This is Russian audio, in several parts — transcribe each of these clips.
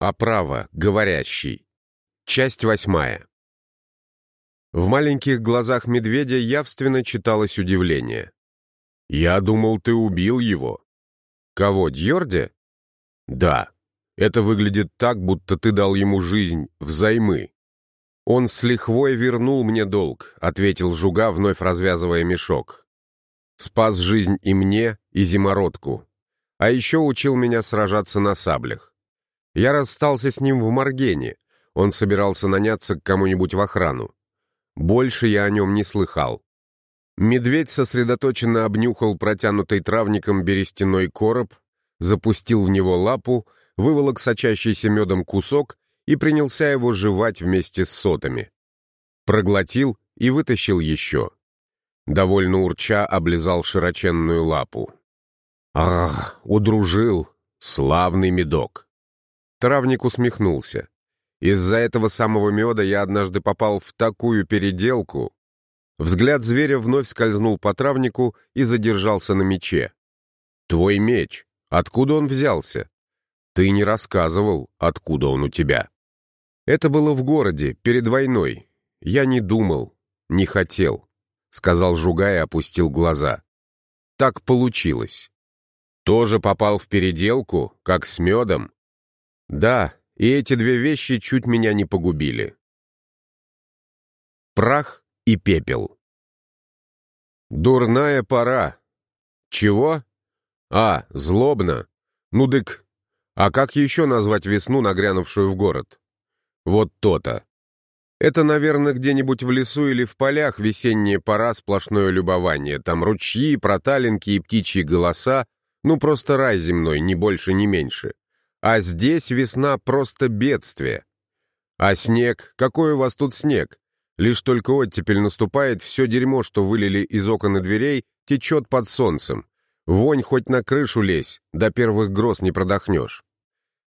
Оправа, говорящий. Часть восьмая. В маленьких глазах медведя явственно читалось удивление. «Я думал, ты убил его». «Кого, Дьорде?» «Да. Это выглядит так, будто ты дал ему жизнь взаймы». «Он с лихвой вернул мне долг», — ответил Жуга, вновь развязывая мешок. «Спас жизнь и мне, и зимородку. А еще учил меня сражаться на саблях. Я расстался с ним в Маргене. Он собирался наняться к кому-нибудь в охрану. Больше я о нем не слыхал. Медведь сосредоточенно обнюхал протянутый травником берестяной короб, запустил в него лапу, выволок сочащийся медом кусок и принялся его жевать вместе с сотами. Проглотил и вытащил еще. Довольно урча облизал широченную лапу. «Ах, удружил! Славный медок!» Травник усмехнулся. Из-за этого самого меда я однажды попал в такую переделку. Взгляд зверя вновь скользнул по травнику и задержался на мече. «Твой меч. Откуда он взялся?» «Ты не рассказывал, откуда он у тебя». «Это было в городе, перед войной. Я не думал, не хотел», — сказал Жуга и опустил глаза. «Так получилось». «Тоже попал в переделку, как с медом?» «Да, и эти две вещи чуть меня не погубили. Прах и пепел. Дурная пора. Чего? А, злобно. Ну дык, а как еще назвать весну, нагрянувшую в город? Вот то-то. Это, наверное, где-нибудь в лесу или в полях весенняя пора, сплошное любование. Там ручьи, проталинки и птичьи голоса. Ну, просто рай земной, ни больше, ни меньше. А здесь весна просто бедствие. А снег? Какой у вас тут снег? Лишь только оттепель наступает, все дерьмо, что вылили из окон и дверей, течет под солнцем. Вонь хоть на крышу лезь, до первых гроз не продохнешь.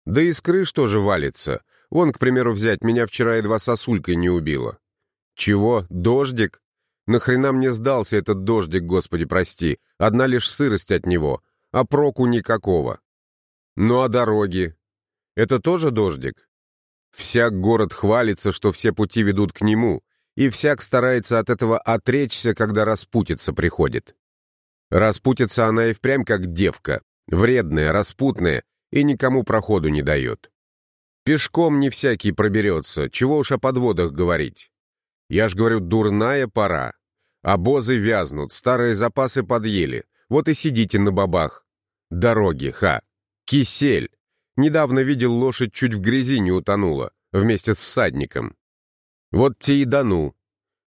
Да и с крыш тоже валится. Вон, к примеру, взять, меня вчера едва сосулькой не убило. Чего, дождик? Нахрена мне сдался этот дождик, господи, прости. Одна лишь сырость от него, а проку никакого. Ну а дороги? Это тоже дождик? Всяк город хвалится, что все пути ведут к нему, и всяк старается от этого отречься, когда распутиться приходит. Распутится она и впрямь как девка, вредная, распутная, и никому проходу не дает. Пешком не всякий проберется, чего уж о подводах говорить. Я ж говорю, дурная пора. Обозы вязнут, старые запасы подъели, вот и сидите на бабах. Дороги, ха. Кисель. Недавно видел, лошадь чуть в грязи не утонула, вместе с всадником. Вот те и дану.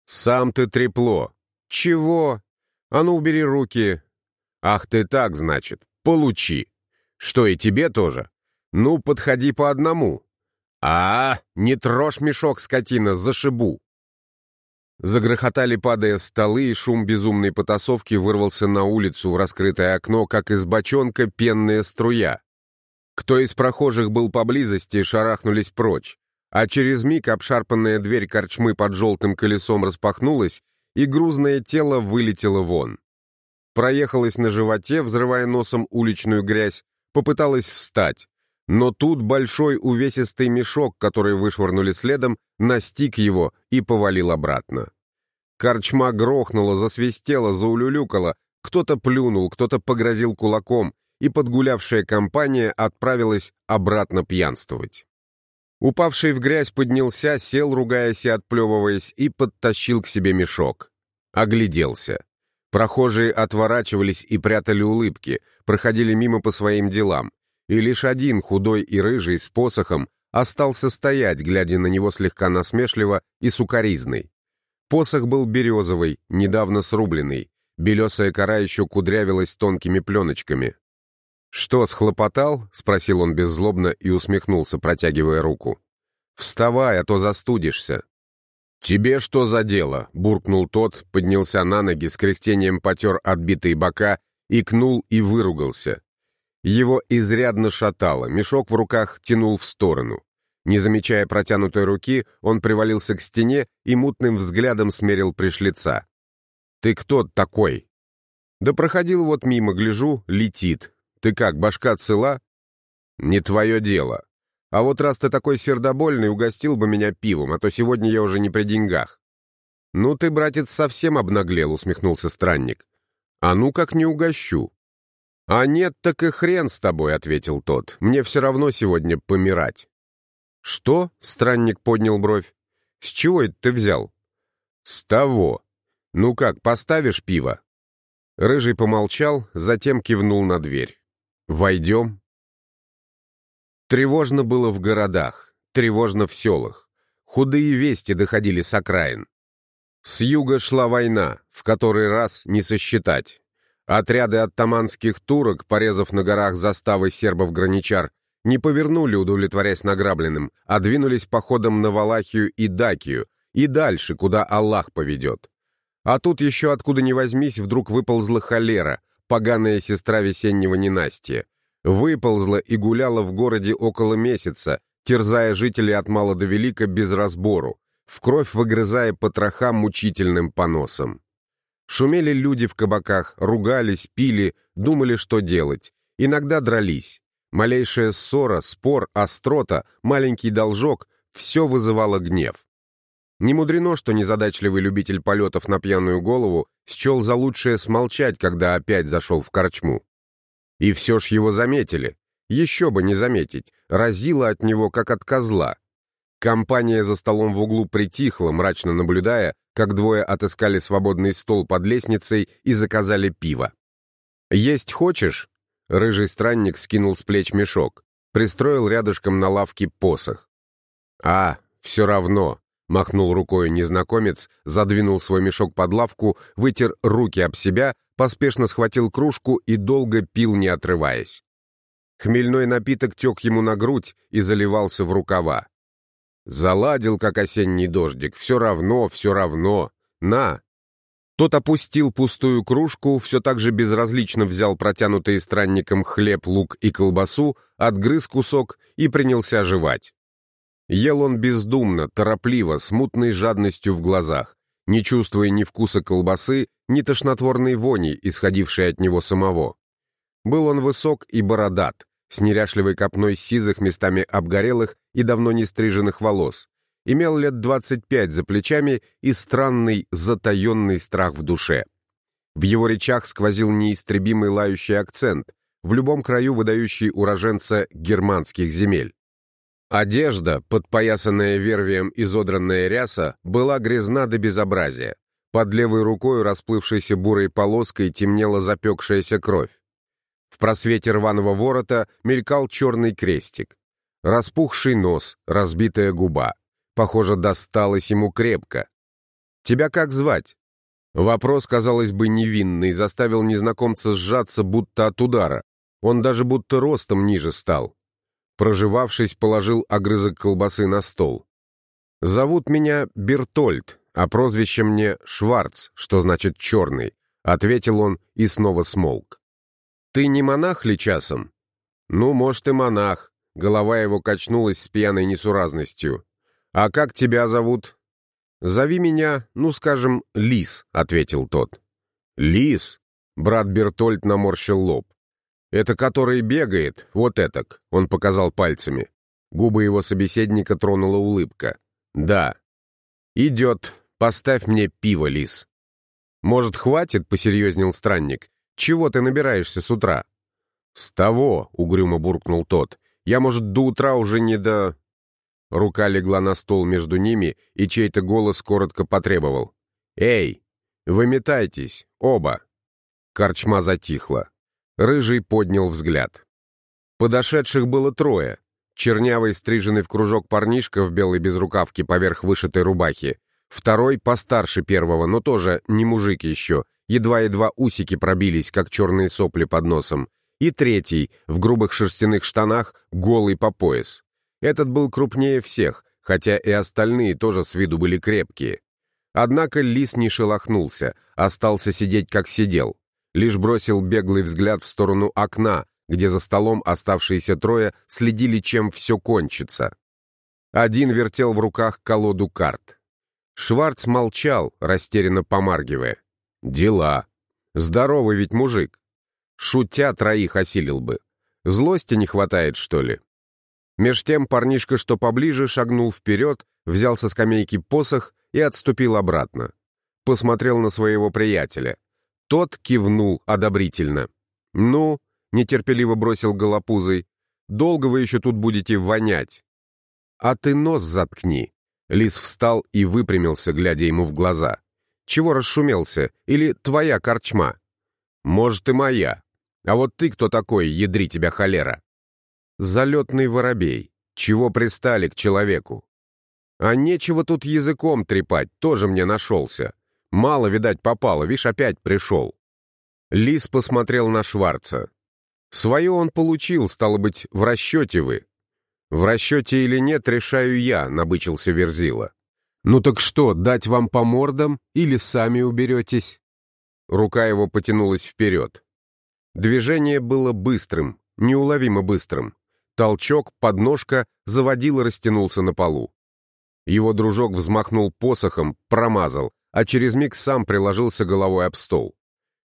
Сам ты трепло. Чего? А ну, убери руки. Ах ты так, значит. Получи. Что, и тебе тоже? Ну, подходи по одному. А, -а, -а не трожь мешок, скотина, зашибу. Загрохотали, падая столы, и шум безумной потасовки вырвался на улицу в раскрытое окно, как из бочонка пенная струя. Кто из прохожих был поблизости, шарахнулись прочь, а через миг обшарпанная дверь корчмы под желтым колесом распахнулась, и грузное тело вылетело вон. Проехалась на животе, взрывая носом уличную грязь, попыталась встать, но тут большой увесистый мешок, который вышвырнули следом, настиг его и повалил обратно. Корчма грохнула, засвистела, заулюлюкала, кто-то плюнул, кто-то погрозил кулаком, и подгулявшая компания отправилась обратно пьянствовать. Упавший в грязь поднялся, сел, ругаясь и отплевываясь, и подтащил к себе мешок. Огляделся. Прохожие отворачивались и прятали улыбки, проходили мимо по своим делам и лишь один, худой и рыжий, с посохом, остался стоять, глядя на него слегка насмешливо и сукоризный. Посох был березовый, недавно срубленный, белесая кора еще кудрявилась тонкими пленочками. «Что, схлопотал?» — спросил он беззлобно и усмехнулся, протягивая руку. «Вставай, а то застудишься». «Тебе что за дело?» — буркнул тот, поднялся на ноги, с кряхтением потер отбитые бока, икнул и выругался. Его изрядно шатало, мешок в руках тянул в сторону. Не замечая протянутой руки, он привалился к стене и мутным взглядом смерил пришлица. «Ты кто такой?» «Да проходил вот мимо, гляжу, летит. Ты как, башка цела?» «Не твое дело. А вот раз ты такой сердобольный, угостил бы меня пивом, а то сегодня я уже не при деньгах». «Ну ты, братец, совсем обнаглел», — усмехнулся странник. «А ну как не угощу». «А нет, так и хрен с тобой», — ответил тот. «Мне все равно сегодня помирать». «Что?» — странник поднял бровь. «С чего это ты взял?» «С того. Ну как, поставишь пиво?» Рыжий помолчал, затем кивнул на дверь. «Войдем?» Тревожно было в городах, тревожно в селах. Худые вести доходили с окраин. С юга шла война, в который раз не сосчитать. Отряды оттаманских турок, порезав на горах заставы сербов-граничар, не повернули, удовлетворяясь награбленным, а двинулись походом на Валахию и Дакию, и дальше, куда Аллах поведет. А тут еще откуда ни возьмись, вдруг выползла холера, поганая сестра весеннего ненастья. Выползла и гуляла в городе около месяца, терзая жителей от мала до велика без разбору, в кровь выгрызая потроха мучительным поносом. Шумели люди в кабаках, ругались, пили, думали, что делать. Иногда дрались. Малейшая ссора, спор, острота, маленький должок — все вызывало гнев. Не мудрено, что незадачливый любитель полетов на пьяную голову счел за лучшее смолчать, когда опять зашел в корчму. И все ж его заметили. Еще бы не заметить, разило от него, как от козла. Компания за столом в углу притихла, мрачно наблюдая, как двое отыскали свободный стол под лестницей и заказали пиво. «Есть хочешь?» Рыжий странник скинул с плеч мешок, пристроил рядышком на лавке посох. «А, все равно», — махнул рукой незнакомец, задвинул свой мешок под лавку, вытер руки об себя, поспешно схватил кружку и долго пил, не отрываясь. Хмельной напиток тек ему на грудь и заливался в рукава. Заладил, как осенний дождик. Все равно, все равно. На!» Тот опустил пустую кружку, все так же безразлично взял протянутый странником хлеб, лук и колбасу, отгрыз кусок и принялся жевать. Ел он бездумно, торопливо, с мутной жадностью в глазах, не чувствуя ни вкуса колбасы, ни тошнотворной вони, исходившей от него самого. Был он высок и бородат, с неряшливой копной сизых, местами обгорелых и давно не стриженных волос. Имел лет 25 за плечами и странный, затаенный страх в душе. В его речах сквозил неистребимый лающий акцент, в любом краю выдающий уроженца германских земель. Одежда, подпоясанная вервием изодранная ряса, была грязна до безобразия. Под левой рукой расплывшейся бурой полоской темнела запекшаяся кровь. В просвете рваного ворота мелькал черный крестик. Распухший нос, разбитая губа. Похоже, досталось ему крепко. «Тебя как звать?» Вопрос, казалось бы, невинный, заставил незнакомца сжаться, будто от удара. Он даже будто ростом ниже стал. Проживавшись, положил огрызок колбасы на стол. «Зовут меня Бертольд, а прозвище мне Шварц, что значит «черный», — ответил он и снова смолк. «Ты не монах ли часом?» «Ну, может, и монах». Голова его качнулась с пьяной несуразностью. «А как тебя зовут?» «Зови меня, ну, скажем, Лис», — ответил тот. «Лис?» — брат Бертольд наморщил лоб. «Это который бегает, вот этак», — он показал пальцами. Губы его собеседника тронула улыбка. «Да». «Идет. Поставь мне пиво, Лис». «Может, хватит?» — посерьезнел странник. Чего ты набираешься с утра?» «С того», — угрюмо буркнул тот. «Я, может, до утра уже не до...» Рука легла на стол между ними, и чей-то голос коротко потребовал. «Эй, выметайтесь, оба!» Корчма затихла. Рыжий поднял взгляд. Подошедших было трое. Чернявый, стриженный в кружок парнишка в белой безрукавке поверх вышитой рубахи. Второй, постарше первого, но тоже не мужик еще, едва-едва усики пробились, как черные сопли под носом, и третий, в грубых шерстяных штанах, голый по пояс. Этот был крупнее всех, хотя и остальные тоже с виду были крепкие. Однако лис не шелохнулся, остался сидеть, как сидел. Лишь бросил беглый взгляд в сторону окна, где за столом оставшиеся трое следили, чем все кончится. Один вертел в руках колоду карт. Шварц молчал, растерянно помаргивая. Дела. Здоровый ведь мужик. Шутя троих осилил бы. Злости не хватает, что ли? Меж тем парнишка, что поближе, шагнул вперед, взял со скамейки посох и отступил обратно. Посмотрел на своего приятеля. Тот кивнул одобрительно. «Ну», — нетерпеливо бросил голопузый, — «долго вы еще тут будете вонять?» «А ты нос заткни». Лис встал и выпрямился, глядя ему в глаза. «Чего расшумелся? Или твоя корчма?» «Может, и моя. А вот ты кто такой, ядри тебя холера?» «Залетный воробей. Чего пристали к человеку?» «А нечего тут языком трепать, тоже мне нашелся. Мало, видать, попало, вишь, опять пришел». Лис посмотрел на Шварца. «Свое он получил, стало быть, в расчете вы». «В расчете или нет, решаю я», — набычился Верзила. «Ну так что, дать вам по мордам или сами уберетесь?» Рука его потянулась вперед. Движение было быстрым, неуловимо быстрым. Толчок, подножка, заводил растянулся на полу. Его дружок взмахнул посохом, промазал, а через миг сам приложился головой об стол.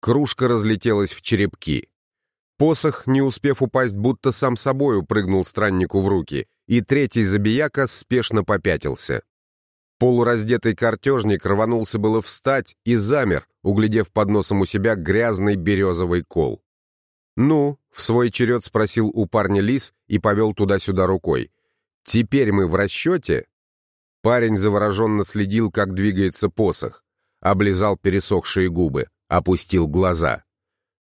Кружка разлетелась в черепки. Посох, не успев упасть, будто сам собой упрыгнул страннику в руки, и третий забияка спешно попятился. Полураздетый картежник рванулся было встать и замер, углядев под носом у себя грязный березовый кол. «Ну?» — в свой черед спросил у парня лис и повел туда-сюда рукой. «Теперь мы в расчете?» Парень завороженно следил, как двигается посох, облизал пересохшие губы, опустил глаза.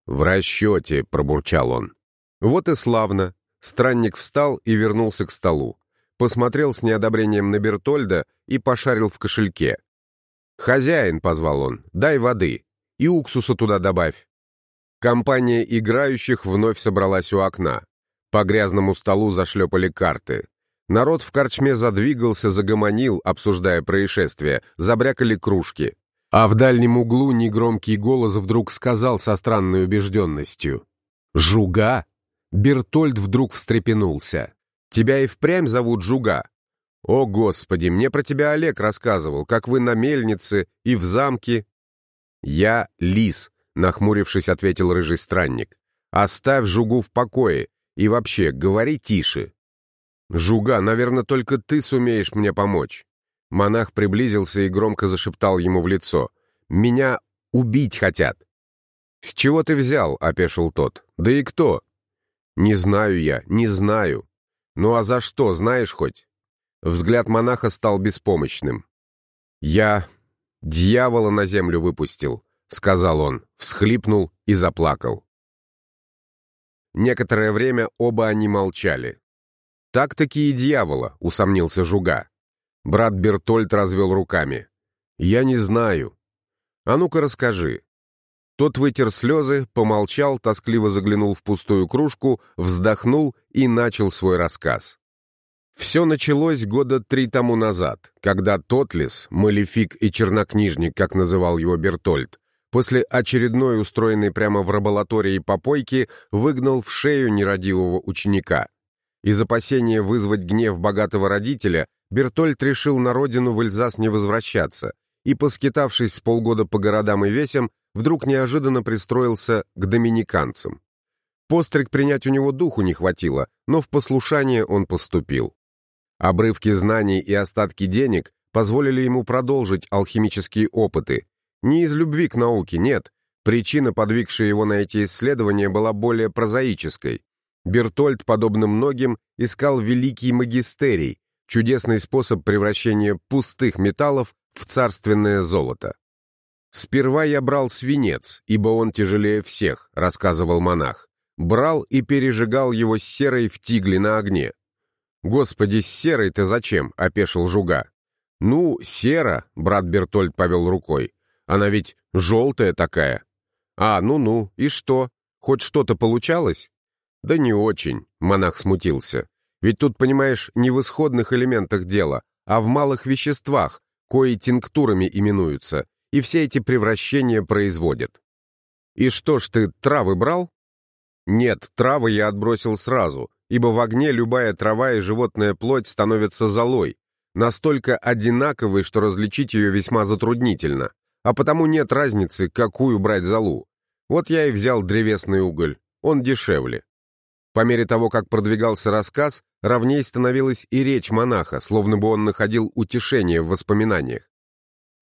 «В расчете», — пробурчал он. Вот и славно. Странник встал и вернулся к столу. Посмотрел с неодобрением на Бертольда и пошарил в кошельке. «Хозяин», — позвал он, — «дай воды. И уксуса туда добавь». Компания играющих вновь собралась у окна. По грязному столу зашлепали карты. Народ в корчме задвигался, загомонил, обсуждая происшествие, забрякали кружки. А в дальнем углу негромкий голос вдруг сказал со странной убежденностью. «Жуга?» Бертольд вдруг встрепенулся. «Тебя и впрямь зовут Жуга?» «О, Господи, мне про тебя Олег рассказывал, как вы на мельнице и в замке». «Я Лис», — нахмурившись, ответил рыжий странник. «Оставь Жугу в покое и вообще говори тише». «Жуга, наверное, только ты сумеешь мне помочь». Монах приблизился и громко зашептал ему в лицо. «Меня убить хотят!» «С чего ты взял?» — опешил тот. «Да и кто?» «Не знаю я, не знаю. Ну а за что, знаешь хоть?» Взгляд монаха стал беспомощным. «Я дьявола на землю выпустил», — сказал он, всхлипнул и заплакал. Некоторое время оба они молчали. «Так-таки и дьявола», — усомнился Жуга. Брат Бертольд развел руками. «Я не знаю». «А ну-ка расскажи». Тот вытер слезы, помолчал, тоскливо заглянул в пустую кружку, вздохнул и начал свой рассказ. Все началось года три тому назад, когда Тотлис, малефик и чернокнижник, как называл его Бертольд, после очередной устроенной прямо в лаборатории попойки выгнал в шею нерадивого ученика. Из опасения вызвать гнев богатого родителя Бертольд решил на родину в Эльзас не возвращаться и, поскитавшись с полгода по городам и весям, вдруг неожиданно пристроился к доминиканцам. Постриг принять у него духу не хватило, но в послушание он поступил. Обрывки знаний и остатки денег позволили ему продолжить алхимические опыты. Не из любви к науке, нет. Причина, подвигшая его на эти исследования, была более прозаической. Бертольд, подобно многим, искал великий магистерий, чудесный способ превращения пустых металлов в царственное золото. «Сперва я брал свинец, ибо он тяжелее всех», — рассказывал монах. «Брал и пережигал его серой в тигле на огне». «Господи, с серой-то зачем?» — опешил Жуга. «Ну, сера», — брат Бертольд повел рукой. «Она ведь желтая такая». «А, ну-ну, и что? Хоть что-то получалось?» «Да не очень», — монах смутился. Ведь тут, понимаешь, не в исходных элементах дела, а в малых веществах, кои тинктурами именуются, и все эти превращения производят. И что ж ты, травы брал? Нет, травы я отбросил сразу, ибо в огне любая трава и животная плоть становятся золой, настолько одинаковой, что различить ее весьма затруднительно, а потому нет разницы, какую брать золу. Вот я и взял древесный уголь, он дешевле. По мере того, как продвигался рассказ, ровней становилась и речь монаха, словно бы он находил утешение в воспоминаниях.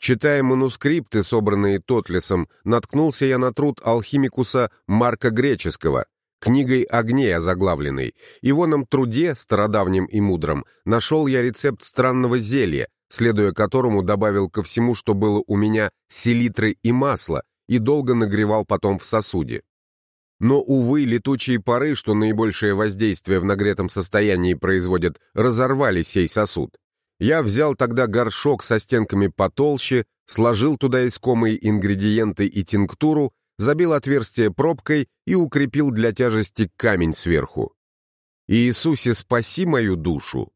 Читая манускрипты, собранные Тотлесом, наткнулся я на труд алхимикуса Марка Греческого, книгой огней озаглавленной. И в оном труде, стародавнем и мудром, нашел я рецепт странного зелья, следуя которому добавил ко всему, что было у меня, селитры и масло, и долго нагревал потом в сосуде. Но, увы, летучие пары, что наибольшее воздействие в нагретом состоянии производят, разорвали сей сосуд. Я взял тогда горшок со стенками потолще, сложил туда искомые ингредиенты и тинктуру, забил отверстие пробкой и укрепил для тяжести камень сверху. «Иисусе, спаси мою душу!»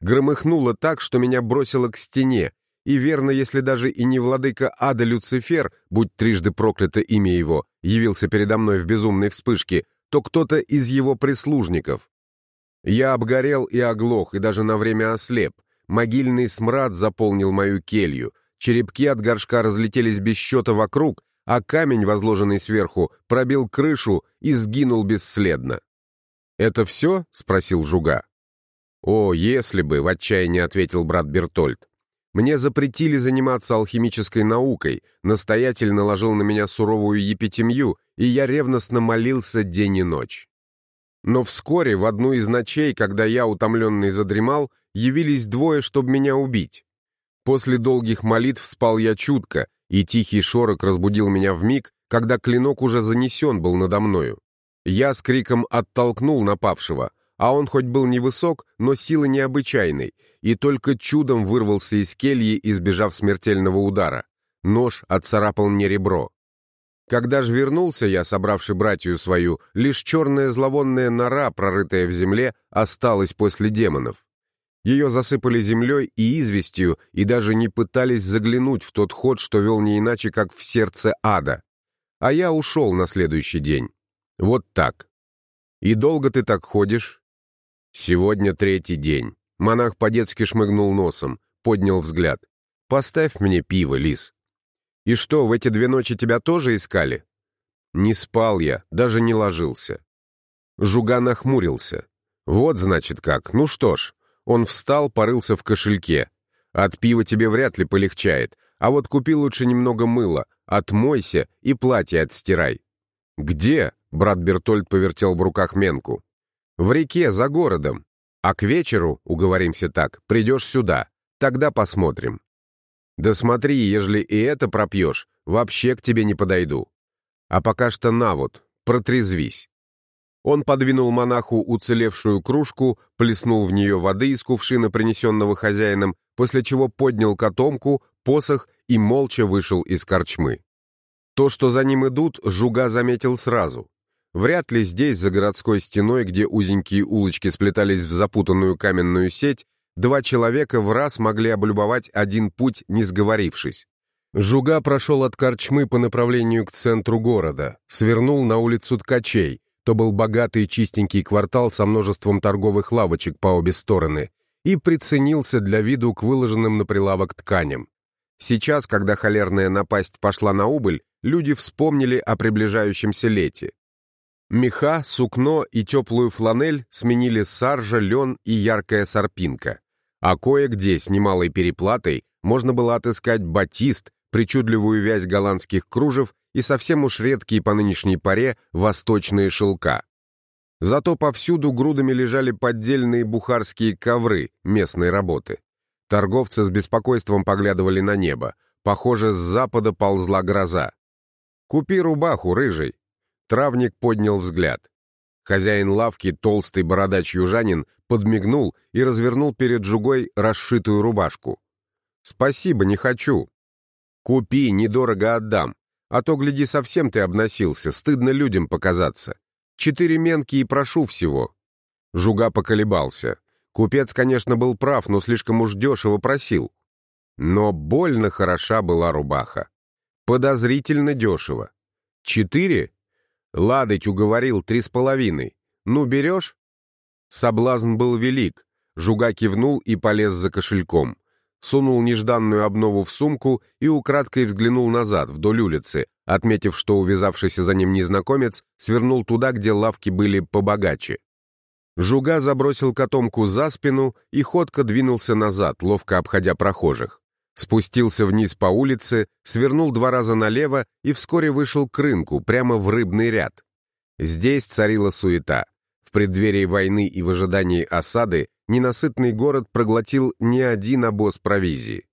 Громыхнуло так, что меня бросило к стене, и верно, если даже и не владыка ада Люцифер, будь трижды проклято имя его, явился передо мной в безумной вспышке, то кто-то из его прислужников. Я обгорел и оглох, и даже на время ослеп, Могильный смрад заполнил мою келью, черепки от горшка разлетелись без счета вокруг, а камень, возложенный сверху, пробил крышу и сгинул бесследно. «Это все?» — спросил Жуга. «О, если бы!» — в отчаянии ответил брат Бертольд. «Мне запретили заниматься алхимической наукой, настоятель наложил на меня суровую епитемью, и я ревностно молился день и ночь. Но вскоре, в одну из ночей, когда я, утомленный, задремал, явились двое, чтобы меня убить. После долгих молитв спал я чутко, и тихий шорох разбудил меня в миг, когда клинок уже занесен был надо мною. Я с криком оттолкнул напавшего, а он хоть был невысок, но силы необычайной, и только чудом вырвался из кельи, избежав смертельного удара. Нож отцарапал мне ребро. Когда же вернулся я, собравший братью свою, лишь черная зловонная нора, прорытая в земле, осталась после демонов. Ее засыпали землей и известью, и даже не пытались заглянуть в тот ход, что вел не иначе, как в сердце ада. А я ушел на следующий день. Вот так. И долго ты так ходишь? Сегодня третий день. Монах по-детски шмыгнул носом, поднял взгляд. Поставь мне пиво, лис. «И что, в эти две ночи тебя тоже искали?» «Не спал я, даже не ложился». Жуга нахмурился. «Вот, значит, как. Ну что ж». Он встал, порылся в кошельке. «От пива тебе вряд ли полегчает, а вот купи лучше немного мыла, отмойся и платье отстирай». «Где?» — брат Бертольд повертел в руках менку. «В реке, за городом. А к вечеру, уговоримся так, придешь сюда. Тогда посмотрим». Да смотри, ежели и это пропьешь, вообще к тебе не подойду. А пока что на вот, протрезвись. Он подвинул монаху уцелевшую кружку, плеснул в нее воды из кувшина, принесенного хозяином, после чего поднял котомку, посох и молча вышел из корчмы. То, что за ним идут, Жуга заметил сразу. Вряд ли здесь, за городской стеной, где узенькие улочки сплетались в запутанную каменную сеть, Два человека в раз могли облюбовать один путь, не сговорившись. Жуга прошел от Корчмы по направлению к центру города, свернул на улицу Ткачей, то был богатый чистенький квартал со множеством торговых лавочек по обе стороны, и приценился для виду к выложенным на прилавок тканям. Сейчас, когда холерная напасть пошла на убыль, люди вспомнили о приближающемся лете. Меха, сукно и теплую фланель сменили саржа, лен и яркая сарпинка. А кое-где с немалой переплатой можно было отыскать батист, причудливую вязь голландских кружев и совсем уж редкие по нынешней паре восточные шелка. Зато повсюду грудами лежали поддельные бухарские ковры местной работы. Торговцы с беспокойством поглядывали на небо. Похоже, с запада ползла гроза. «Купи рубаху, рыжий!» Травник поднял взгляд. Хозяин лавки, толстый бородач-южанин, подмигнул и развернул перед жугой расшитую рубашку. «Спасибо, не хочу». «Купи, недорого отдам. А то, гляди, совсем ты обносился, стыдно людям показаться. Четыре менки и прошу всего». Жуга поколебался. Купец, конечно, был прав, но слишком уж дешево просил. Но больно хороша была рубаха. Подозрительно дешево. Четыре? Ладыть уговорил три с половиной. Ну, берешь? Соблазн был велик. Жуга кивнул и полез за кошельком. Сунул нежданную обнову в сумку и украдкой взглянул назад, вдоль улицы, отметив, что увязавшийся за ним незнакомец свернул туда, где лавки были побогаче. Жуга забросил котомку за спину и ходко двинулся назад, ловко обходя прохожих. Спустился вниз по улице, свернул два раза налево и вскоре вышел к рынку, прямо в рыбный ряд. Здесь царила суета. В преддверии войны и в ожидании осады ненасытный город проглотил не один обоз провизии.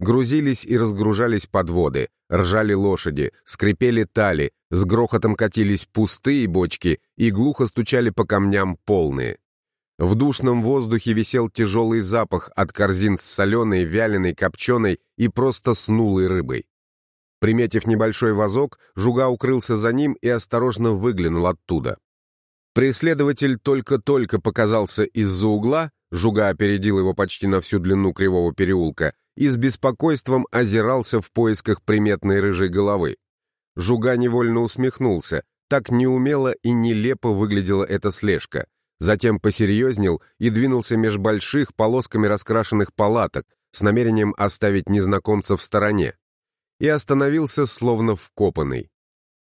Грузились и разгружались подводы, ржали лошади, скрипели тали, с грохотом катились пустые бочки и глухо стучали по камням полные. В душном воздухе висел тяжелый запах от корзин с соленой, вяленой, копченой и просто снулой рыбой. Приметив небольшой вазок, Жуга укрылся за ним и осторожно выглянул оттуда. Преследователь только-только показался из-за угла, Жуга опередил его почти на всю длину кривого переулка и с беспокойством озирался в поисках приметной рыжей головы. Жуга невольно усмехнулся, так неумело и нелепо выглядела эта слежка. Затем посерьезнел и двинулся меж больших полосками раскрашенных палаток с намерением оставить незнакомца в стороне. И остановился словно вкопанный.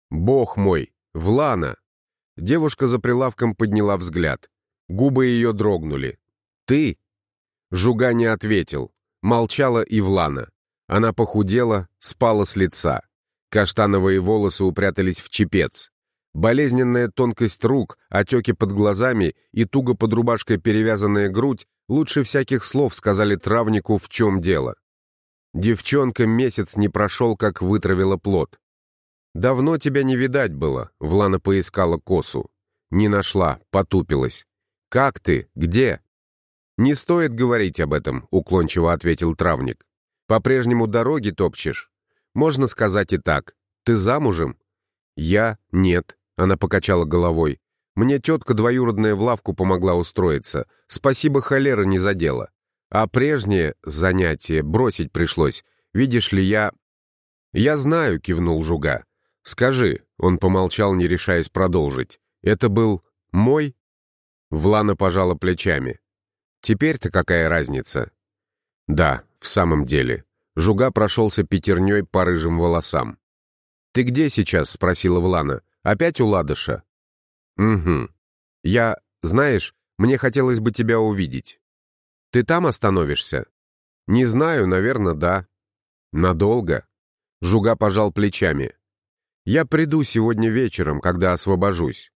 «Бог мой! Влана!» Девушка за прилавком подняла взгляд. Губы ее дрогнули. «Ты?» Жуга не ответил. Молчала и Влана. Она похудела, спала с лица. Каштановые волосы упрятались в чепец. Болезненная тонкость рук, отеки под глазами и туго под рубашкой перевязанная грудь лучше всяких слов сказали травнику, в чем дело. Девчонка месяц не прошел, как вытравила плод. «Давно тебя не видать было», — Влана поискала косу. Не нашла, потупилась. «Как ты? Где?» «Не стоит говорить об этом», — уклончиво ответил травник. «По-прежнему дороги топчешь? Можно сказать и так. Ты замужем?» «Я? Нет», — она покачала головой. «Мне тетка двоюродная в лавку помогла устроиться. Спасибо, холера не задела. А прежнее занятие бросить пришлось. Видишь ли, я...» «Я знаю», — кивнул Жуга. «Скажи», — он помолчал, не решаясь продолжить. «Это был мой?» Влана пожала плечами. «Теперь-то какая разница?» «Да, в самом деле». Жуга прошелся пятерней по рыжим волосам. «Ты где сейчас?» — спросила Влана. «Опять у Ладыша?» «Угу. Я... Знаешь, мне хотелось бы тебя увидеть. Ты там остановишься?» «Не знаю, наверное, да». «Надолго?» Жуга пожал плечами. «Я приду сегодня вечером, когда освобожусь».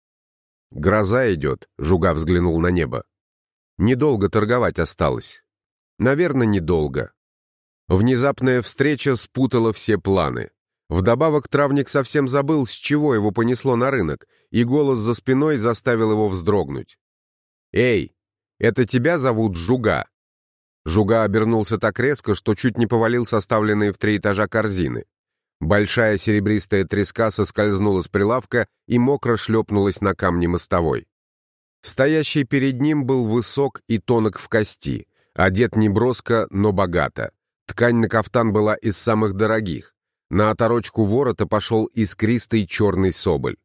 «Гроза идет», — Жуга взглянул на небо. «Недолго торговать осталось». «Наверное, недолго». Внезапная встреча спутала все планы. Вдобавок травник совсем забыл, с чего его понесло на рынок, и голос за спиной заставил его вздрогнуть. «Эй, это тебя зовут Жуга?» Жуга обернулся так резко, что чуть не повалил составленные в три этажа корзины. Большая серебристая треска соскользнула с прилавка и мокро шлепнулась на камни мостовой. Стоящий перед ним был высок и тонок в кости, одет не броско, но богато. Ткань на кафтан была из самых дорогих. На оторочку ворота пошел искристый черный соболь.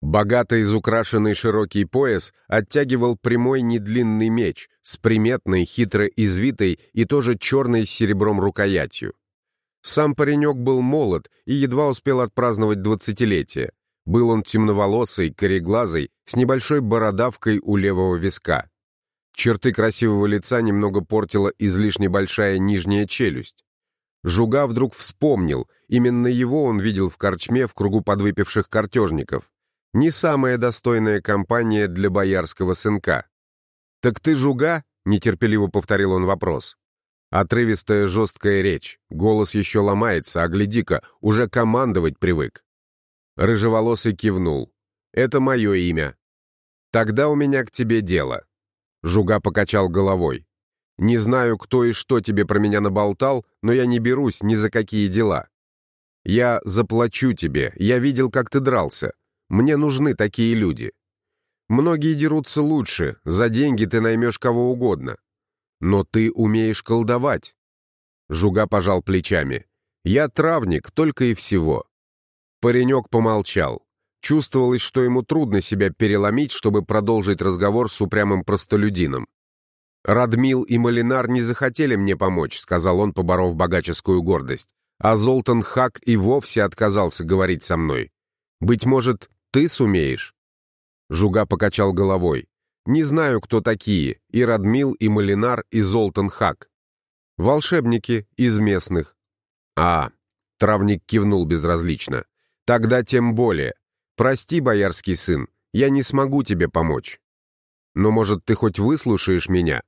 Богато изукрашенный широкий пояс оттягивал прямой недлинный меч с приметной, хитро извитой и тоже черной с серебром рукоятью. Сам паренек был молод и едва успел отпраздновать двадцатилетие. Был он темноволосый, кореглазый, с небольшой бородавкой у левого виска. Черты красивого лица немного портила излишне большая нижняя челюсть. Жуга вдруг вспомнил, именно его он видел в корчме в кругу подвыпивших картежников. Не самая достойная компания для боярского сынка. «Так ты Жуга?» — нетерпеливо повторил он вопрос. Отрывистая жесткая речь, голос еще ломается, а гляди-ка, уже командовать привык. Рыжеволосый кивнул. «Это мое имя. Тогда у меня к тебе дело». Жуга покачал головой. «Не знаю, кто и что тебе про меня наболтал, но я не берусь ни за какие дела. Я заплачу тебе, я видел, как ты дрался. Мне нужны такие люди. Многие дерутся лучше, за деньги ты наймешь кого угодно. Но ты умеешь колдовать. Жуга пожал плечами. Я травник, только и всего. Паренек помолчал. Чувствовалось, что ему трудно себя переломить, чтобы продолжить разговор с упрямым простолюдином. «Радмил и Малинар не захотели мне помочь», — сказал он, поборов богаческую гордость. «А Золтан Хак и вовсе отказался говорить со мной. Быть может, ты сумеешь?» Жуга покачал головой. Не знаю, кто такие, и Радмил, и Малинар, и Золтан Хак. Волшебники из местных. А, травник кивнул безразлично. Тогда тем более. Прости, боярский сын, я не смогу тебе помочь. Но, может, ты хоть выслушаешь меня?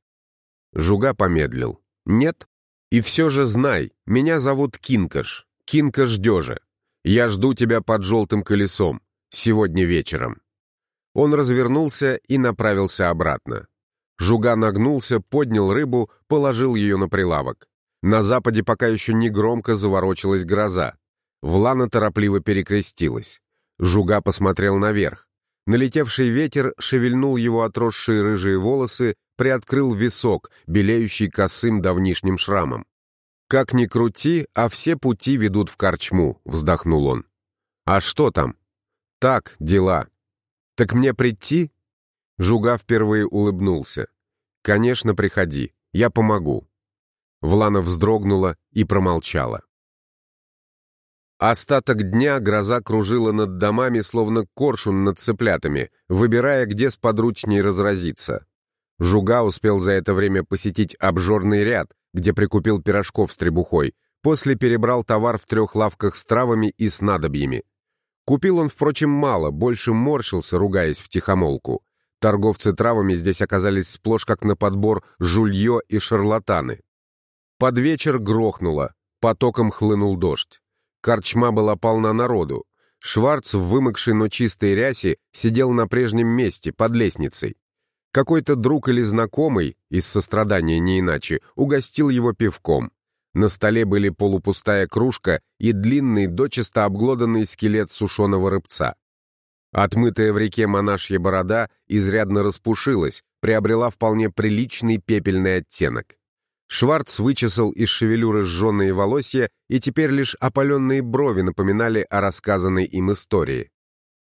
Жуга помедлил. Нет? И все же знай, меня зовут Кинкаш, Кинкаш Дежа. Я жду тебя под желтым колесом, сегодня вечером. Он развернулся и направился обратно. Жуга нагнулся, поднял рыбу, положил ее на прилавок. На западе пока еще не громко заворочилась гроза. Влана торопливо перекрестилась. Жуга посмотрел наверх. Налетевший ветер шевельнул его отросшие рыжие волосы, приоткрыл висок, белеющий косым давнишним шрамом. «Как ни крути, а все пути ведут в корчму», — вздохнул он. «А что там?» «Так, дела». «Так мне прийти?» Жуга впервые улыбнулся. «Конечно, приходи, я помогу». Влана вздрогнула и промолчала. Остаток дня гроза кружила над домами, словно коршун над цыплятами, выбирая, где сподручней разразиться. Жуга успел за это время посетить обжорный ряд, где прикупил пирожков с требухой, после перебрал товар в трех лавках с травами и снадобьями. Купил он, впрочем, мало, больше морщился, ругаясь в тихомолку. Торговцы травами здесь оказались сплошь как на подбор жулье и шарлатаны. Под вечер грохнуло, потоком хлынул дождь. Корчма была полна народу. Шварц в вымокшей, но чистой рясе сидел на прежнем месте, под лестницей. Какой-то друг или знакомый, из сострадания не иначе, угостил его пивком. На столе были полупустая кружка и длинный, дочисто обглоданный скелет сушеного рыбца. Отмытая в реке монашья борода изрядно распушилась, приобрела вполне приличный пепельный оттенок. Шварц вычесал из шевелюры сжженные волосья, и теперь лишь опаленные брови напоминали о рассказанной им истории.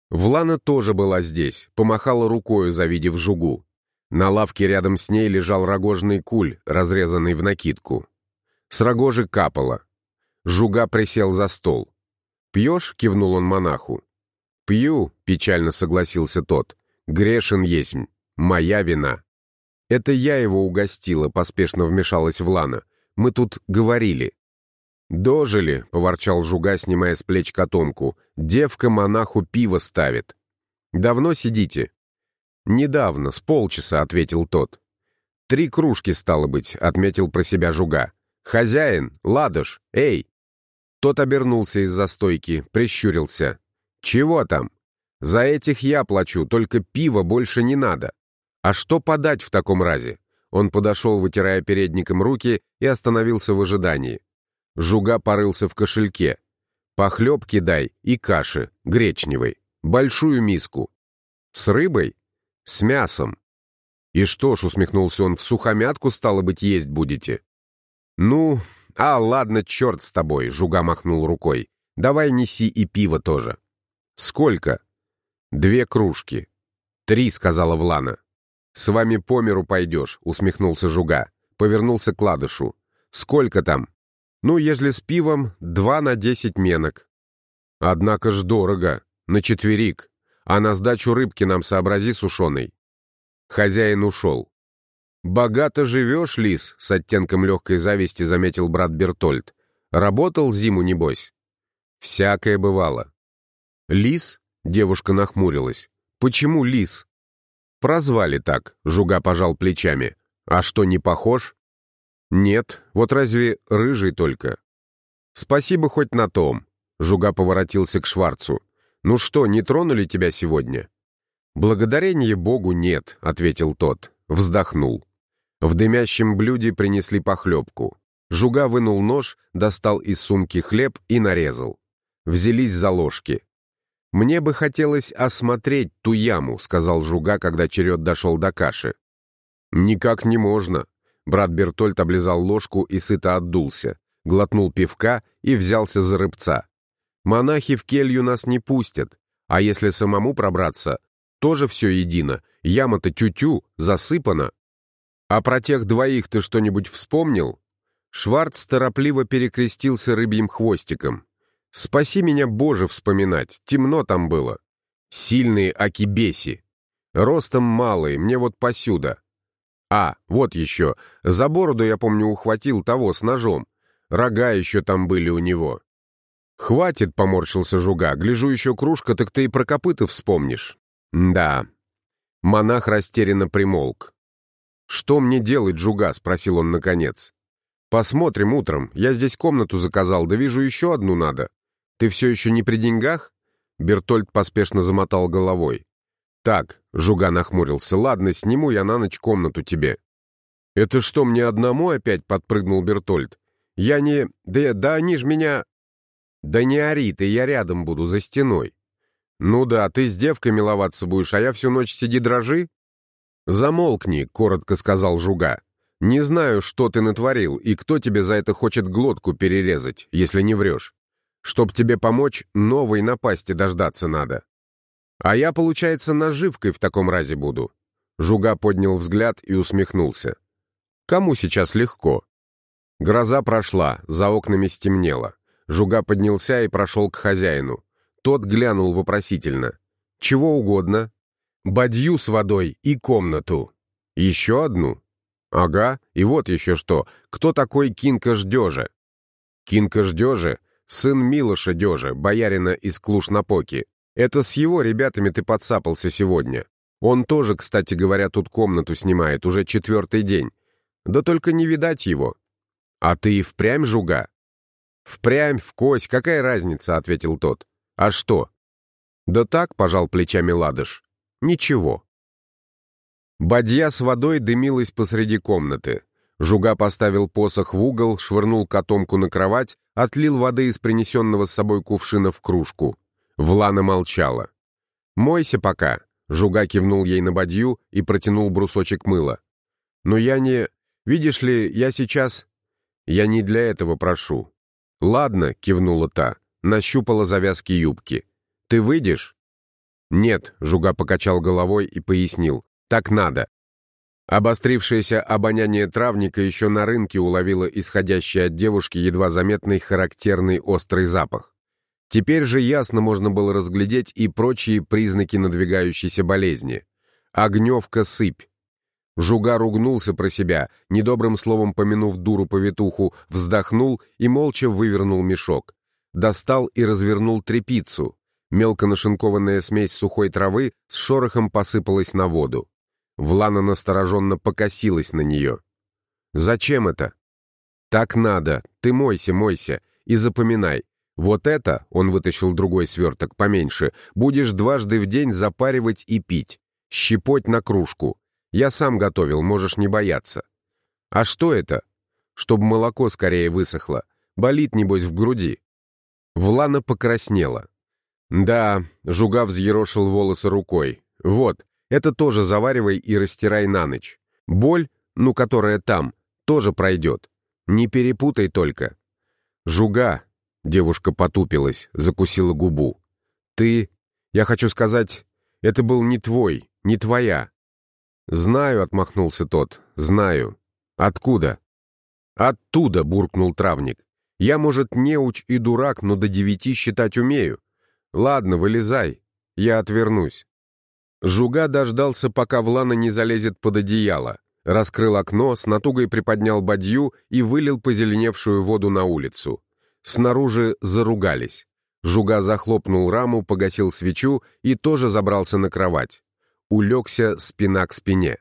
Влана тоже была здесь, помахала рукою, завидев жугу. На лавке рядом с ней лежал рогожный куль, разрезанный в накидку. С рогожи капало. Жуга присел за стол. «Пьешь?» — кивнул он монаху. «Пью», — печально согласился тот. «Грешен есть. Моя вина». «Это я его угостила», — поспешно вмешалась Влана. «Мы тут говорили». «Дожили», — поворчал Жуга, снимая с плеч котомку. «Девка монаху пиво ставит». «Давно сидите?» «Недавно, с полчаса», — ответил тот. «Три кружки, стало быть», — отметил про себя Жуга. «Хозяин, ладыш, эй!» Тот обернулся из-за стойки, прищурился. «Чего там?» «За этих я плачу, только пива больше не надо». А что подать в таком разе? Он подошел, вытирая передником руки, и остановился в ожидании. Жуга порылся в кошельке. Похлебки дай и каши, гречневой. Большую миску. С рыбой? С мясом. И что ж, усмехнулся он, в сухомятку, стало быть, есть будете? Ну, а ладно, черт с тобой, Жуга махнул рукой. Давай неси и пиво тоже. Сколько? Две кружки. Три, сказала Влана. «С вами по миру пойдешь», — усмехнулся Жуга. Повернулся к Ладышу. «Сколько там?» «Ну, ежели с пивом, два на десять менок». «Однако ж дорого. На четверик. А на сдачу рыбки нам сообрази сушеной». Хозяин ушел. «Богато живешь, лис», — с оттенком легкой зависти заметил брат Бертольд. «Работал зиму, небось?» «Всякое бывало». «Лис?» — девушка нахмурилась. «Почему лис?» «Прозвали так», — Жуга пожал плечами. «А что, не похож?» «Нет, вот разве рыжий только?» «Спасибо хоть на том», — Жуга поворотился к Шварцу. «Ну что, не тронули тебя сегодня?» «Благодарение Богу нет», — ответил тот. Вздохнул. В дымящем блюде принесли похлебку. Жуга вынул нож, достал из сумки хлеб и нарезал. Взялись за ложки. «Мне бы хотелось осмотреть ту яму», — сказал Жуга, когда черед дошел до каши. «Никак не можно». Брат Бертольд облизал ложку и сыто отдулся, глотнул пивка и взялся за рыбца. «Монахи в келью нас не пустят, а если самому пробраться, тоже все едино, яма-то тю-тю, засыпана». «А про тех двоих ты что-нибудь вспомнил?» Шварц торопливо перекрестился рыбьим хвостиком. Спаси меня, Боже, вспоминать, темно там было. Сильные акибеси. Ростом малый, мне вот посюда. А, вот еще, за бороду, я помню, ухватил того с ножом. Рога еще там были у него. «Хватит», — поморщился Жуга, — «гляжу еще кружка, так ты и про копыта вспомнишь». «Да». Монах растерянно примолк. «Что мне делать, Жуга?» — спросил он наконец. «Посмотрим утром. Я здесь комнату заказал, да вижу, еще одну надо. Ты все еще не при деньгах?» Бертольд поспешно замотал головой. «Так», — Жуга нахмурился, — «ладно, сниму я на ночь комнату тебе». «Это что, мне одному опять?» — подпрыгнул Бертольд. «Я не... Да, да они ж меня...» «Да не ори ты, я рядом буду, за стеной». «Ну да, ты с девкой миловаться будешь, а я всю ночь сиди дрожи?» «Замолкни», — коротко сказал Жуга. «Не знаю, что ты натворил, и кто тебе за это хочет глотку перерезать, если не врешь. Чтоб тебе помочь, новой напасти дождаться надо. А я, получается, наживкой в таком разе буду». Жуга поднял взгляд и усмехнулся. «Кому сейчас легко?» Гроза прошла, за окнами стемнело. Жуга поднялся и прошел к хозяину. Тот глянул вопросительно. «Чего угодно?» «Бадью с водой и комнату». «Еще одну?» «Ага, и вот еще что. Кто такой Кинка Ждежа?» «Кинка Ждежа — сын Милоша Дежа, боярина из Клуш-Напоки. Это с его ребятами ты подцапался сегодня. Он тоже, кстати говоря, тут комнату снимает, уже четвертый день. Да только не видать его. А ты и впрямь жуга?» «Впрямь, в кость, какая разница?» — ответил тот. «А что?» «Да так», — пожал плечами Ладыш. «Ничего». Бадья с водой дымилась посреди комнаты. Жуга поставил посох в угол, швырнул котомку на кровать, отлил воды из принесенного с собой кувшина в кружку. Влана молчала. «Мойся пока», — Жуга кивнул ей на бадью и протянул брусочек мыла. «Но я не... Видишь ли, я сейчас...» «Я не для этого прошу. «Ладно», — кивнула та, нащупала завязки юбки. «Ты выйдешь?» «Нет», — Жуга покачал головой и пояснил. «Так надо». Обострившееся обоняние травника еще на рынке уловило исходящий от девушки едва заметный характерный острый запах. Теперь же ясно можно было разглядеть и прочие признаки надвигающейся болезни. Огневка-сыпь, Жуга ругнулся про себя, недобрым словом помянув дуру-повитуху, вздохнул и молча вывернул мешок. Достал и развернул трепицу. Мелко нашинкованная смесь сухой травы с шорохом посыпалась на воду. Влана настороженно покосилась на нее. «Зачем это?» «Так надо. Ты мойся, мойся. И запоминай. Вот это, — он вытащил другой сверток поменьше, — будешь дважды в день запаривать и пить. Щепоть на кружку. Я сам готовил, можешь не бояться. А что это? Чтобы молоко скорее высохло. Болит, небось, в груди. Влана покраснела. Да, Жуга взъерошил волосы рукой. Вот, это тоже заваривай и растирай на ночь. Боль, ну, которая там, тоже пройдет. Не перепутай только. Жуга, девушка потупилась, закусила губу. Ты, я хочу сказать, это был не твой, не твоя. «Знаю», — отмахнулся тот, — «знаю». «Откуда?» «Оттуда», — буркнул травник. «Я, может, неуч и дурак, но до девяти считать умею. Ладно, вылезай, я отвернусь». Жуга дождался, пока Влана не залезет под одеяло, раскрыл окно, с натугой приподнял бадью и вылил позеленевшую воду на улицу. Снаружи заругались. Жуга захлопнул раму, погасил свечу и тоже забрался на кровать улегся спина к спине.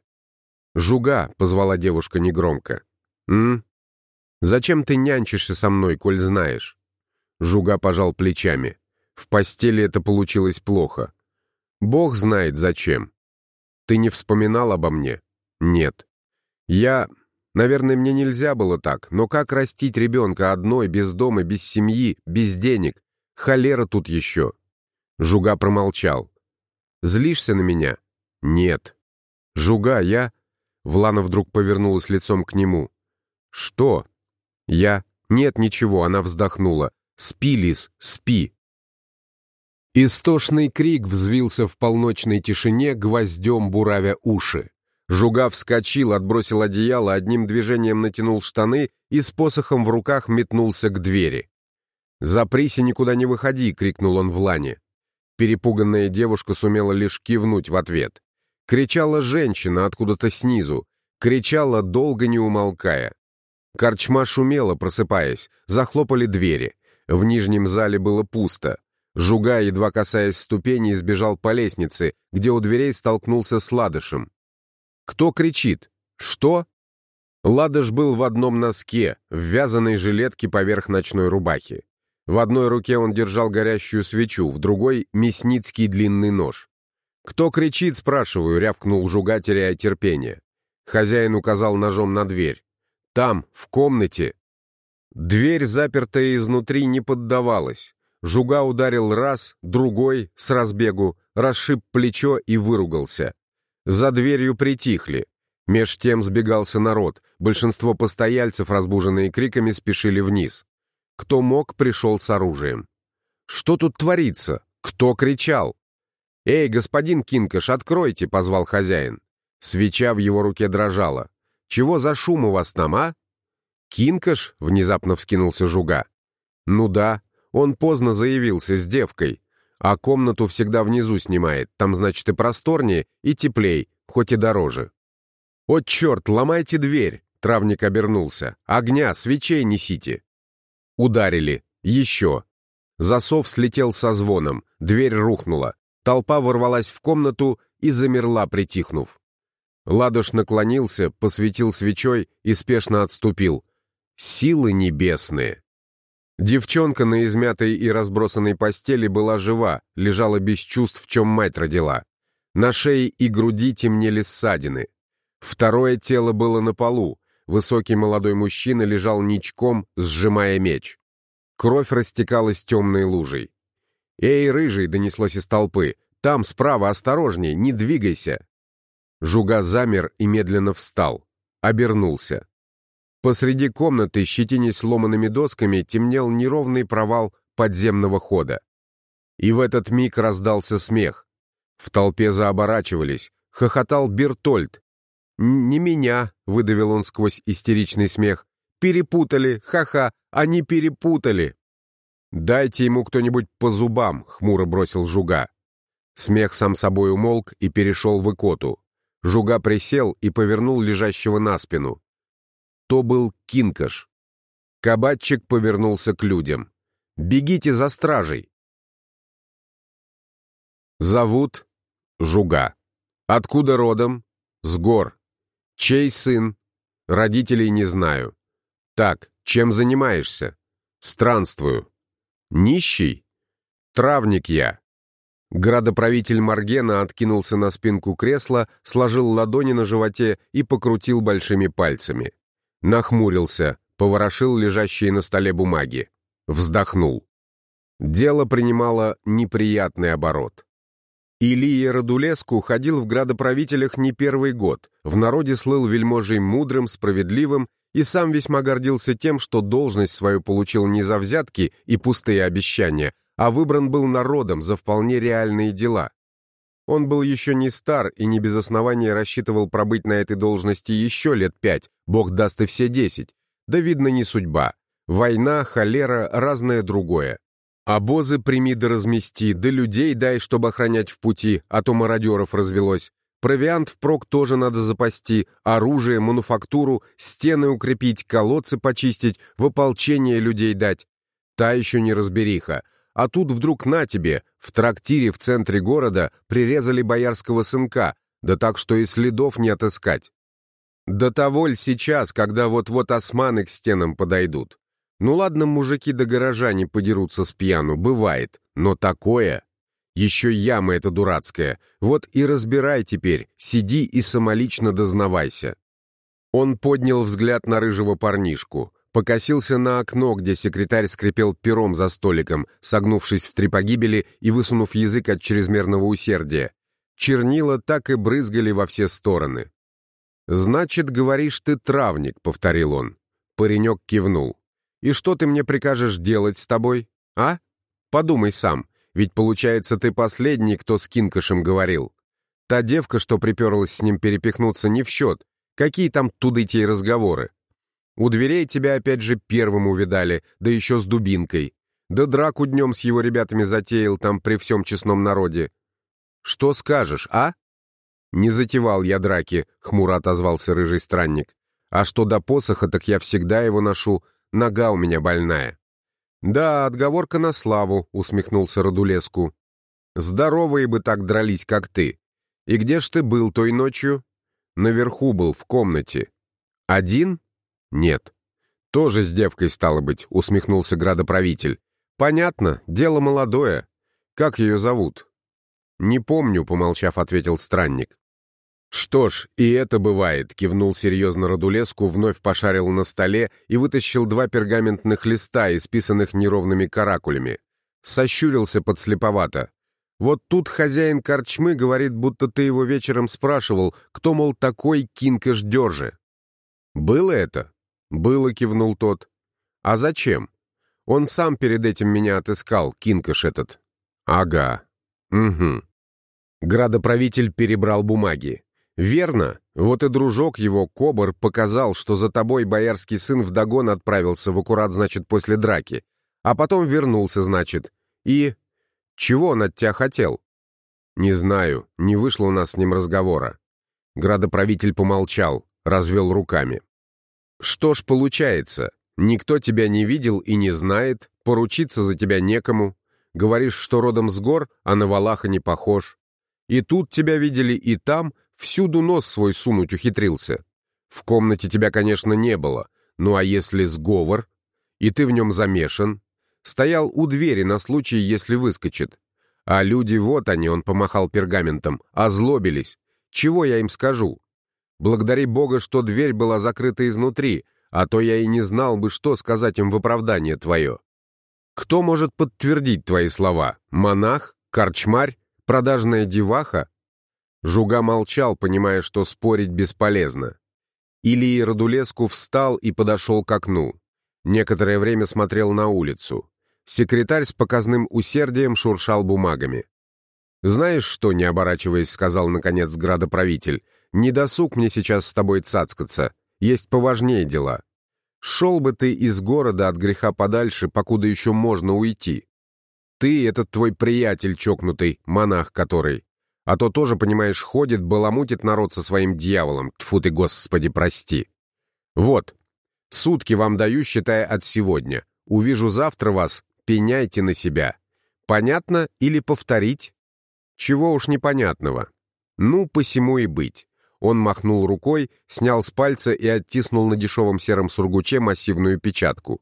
«Жуга», — позвала девушка негромко. «М? Зачем ты нянчишься со мной, коль знаешь?» Жуга пожал плечами. «В постели это получилось плохо. Бог знает зачем. Ты не вспоминал обо мне?» «Нет. Я... Наверное, мне нельзя было так, но как растить ребенка одной, без дома, без семьи, без денег? Холера тут еще». Жуга промолчал. «Злишься на меня?» «Нет». «Жуга, я...» Влана вдруг повернулась лицом к нему. «Что?» «Я...» «Нет, ничего», она вздохнула. «Спи, Лис, спи». Истошный крик взвился в полночной тишине, гвоздем буравя уши. Жуга вскочил, отбросил одеяло, одним движением натянул штаны и с посохом в руках метнулся к двери. «Запрись и никуда не выходи!» — крикнул он Влане. Перепуганная девушка сумела лишь кивнуть в ответ. Кричала женщина откуда-то снизу, кричала, долго не умолкая. Корчма шумела, просыпаясь, захлопали двери. В нижнем зале было пусто. Жуга, едва касаясь ступеней, сбежал по лестнице, где у дверей столкнулся с Ладышем. Кто кричит? Что? Ладыш был в одном носке, в вязаной жилетке поверх ночной рубахи. В одной руке он держал горящую свечу, в другой — мясницкий длинный нож. «Кто кричит?» — спрашиваю, — рявкнул Жуга, теряя терпение. Хозяин указал ножом на дверь. «Там, в комнате». Дверь, запертая изнутри, не поддавалась. Жуга ударил раз, другой, с разбегу, расшиб плечо и выругался. За дверью притихли. Меж тем сбегался народ. Большинство постояльцев, разбуженные криками, спешили вниз. Кто мог, пришел с оружием. Что тут творится? Кто кричал? «Эй, господин Кинкаш, откройте!» — позвал хозяин. Свеча в его руке дрожала. «Чего за шум у вас там, а?» «Кинкаш?» — внезапно вскинулся Жуга. «Ну да, он поздно заявился с девкой, а комнату всегда внизу снимает, там, значит, и просторнее, и теплей, хоть и дороже». «О, черт, ломайте дверь!» — травник обернулся. «Огня, свечей несите!» Ударили. Еще. Засов слетел со звоном, дверь рухнула. Толпа ворвалась в комнату и замерла, притихнув. Ладош наклонился, посветил свечой и спешно отступил. Силы небесные! Девчонка на измятой и разбросанной постели была жива, лежала без чувств, в чем мать родила. На шее и груди темнели ссадины. Второе тело было на полу. Высокий молодой мужчина лежал ничком, сжимая меч. Кровь растекалась темной лужей. «Эй, рыжий!» — донеслось из толпы. «Там, справа, осторожнее, не двигайся!» Жуга замер и медленно встал. Обернулся. Посреди комнаты, щетинясь сломанными досками, темнел неровный провал подземного хода. И в этот миг раздался смех. В толпе заоборачивались. Хохотал Бертольд. «Не меня», — выдавил он сквозь истеричный смех. «Перепутали, ха-ха, они перепутали». «Дайте ему кто-нибудь по зубам», — хмуро бросил Жуга. Смех сам собой умолк и перешел в икоту. Жуга присел и повернул лежащего на спину. То был Кинкаш. Кабатчик повернулся к людям. «Бегите за стражей!» Зовут Жуга. Откуда родом? С гор. Чей сын? Родителей не знаю. Так, чем занимаешься? Странствую. Нищий? Травник я. Градоправитель Маргена откинулся на спинку кресла, сложил ладони на животе и покрутил большими пальцами. Нахмурился, поворошил лежащие на столе бумаги. Вздохнул. Дело принимало неприятный оборот. Илия Радулеску ходил в градоправителях не первый год, в народе слыл вельможей мудрым, справедливым и сам весьма гордился тем, что должность свою получил не за взятки и пустые обещания, а выбран был народом за вполне реальные дела. Он был еще не стар и не без основания рассчитывал пробыть на этой должности еще лет пять, бог даст и все десять. Да, видно, не судьба. Война, холера, разное другое. Обозы прими да размести, да людей дай, чтобы охранять в пути, а то мародеров развелось. Провиант впрок тоже надо запасти, оружие, мануфактуру, стены укрепить, колодцы почистить, в ополчение людей дать. Та еще не разбериха. А тут вдруг на тебе, в трактире в центре города прирезали боярского сынка, да так, что и следов не отыскать. Да того сейчас, когда вот-вот османы к стенам подойдут. Ну ладно, мужики до да горожане подерутся с пьяну, бывает, но такое... Еще яма эта дурацкая. Вот и разбирай теперь, сиди и самолично дознавайся. Он поднял взгляд на рыжего парнишку покосился на окно, где секретарь скрипел пером за столиком, согнувшись в три погибели и высунув язык от чрезмерного усердия. Чернила так и брызгали во все стороны. «Значит, говоришь, ты травник», — повторил он. Паренек кивнул. «И что ты мне прикажешь делать с тобой, а? Подумай сам, ведь получается ты последний, кто с Кинкашем говорил. Та девка, что приперлась с ним перепихнуться, не в счет. Какие там тудытие разговоры? У дверей тебя опять же первым увидали, да еще с дубинкой. Да драку днем с его ребятами затеял там при всем честном народе. Что скажешь, а? «Не затевал я драки», — хмуро отозвался рыжий странник. «А что до посоха, так я всегда его ношу, нога у меня больная». «Да, отговорка на славу», — усмехнулся Радулеску. «Здоровые бы так дрались, как ты. И где ж ты был той ночью?» «Наверху был, в комнате». «Один?» «Нет». «Тоже с девкой, стало быть», — усмехнулся градоправитель. «Понятно, дело молодое. Как ее зовут?» «Не помню», — помолчав, ответил странник. «Что ж, и это бывает», — кивнул серьезно Радулеску, вновь пошарил на столе и вытащил два пергаментных листа, исписанных неровными каракулями. Сощурился подслеповато. «Вот тут хозяин корчмы говорит, будто ты его вечером спрашивал, кто, мол, такой Кинкаш Дёрже». «Было это?» «Было», — кивнул тот. «А зачем? Он сам перед этим меня отыскал, Кинкаш этот». «Ага. Угу». Градоправитель перебрал бумаги. «Верно. Вот и дружок его, Кобр, показал, что за тобой боярский сын вдогон отправился в аккурат, значит, после драки. А потом вернулся, значит. И... Чего он от тебя хотел?» «Не знаю. Не вышло у нас с ним разговора». Градоправитель помолчал, развел руками. «Что ж получается? Никто тебя не видел и не знает, поручиться за тебя некому. Говоришь, что родом с гор, а на Валаха не похож. И тут тебя видели, и там, всюду нос свой сунуть ухитрился. В комнате тебя, конечно, не было, ну а если сговор, и ты в нем замешан, стоял у двери на случай, если выскочит. А люди, вот они, он помахал пергаментом, озлобились. Чего я им скажу? Благодари Бога, что дверь была закрыта изнутри, а то я и не знал бы, что сказать им в оправдание твое. Кто может подтвердить твои слова? Монах? Корчмарь? Продажная деваха? Жуга молчал, понимая, что спорить бесполезно. Илий Радулеску встал и подошел к окну. Некоторое время смотрел на улицу. Секретарь с показным усердием шуршал бумагами. «Знаешь что?» — не оборачиваясь, сказал, наконец, градоправитель. «Не досуг мне сейчас с тобой цацкаться. Есть поважнее дела. Шел бы ты из города от греха подальше, покуда еще можно уйти. Ты, этот твой приятель чокнутый, монах который. А то тоже, понимаешь, ходит, баламутит народ со своим дьяволом. Тьфу ты, Господи, прости. Вот, сутки вам даю, считая от сегодня. Увижу завтра вас, пеняйте на себя. Понятно или повторить? Чего уж непонятного. Ну, посему и быть. Он махнул рукой, снял с пальца и оттиснул на дешевом сером сургуче массивную печатку.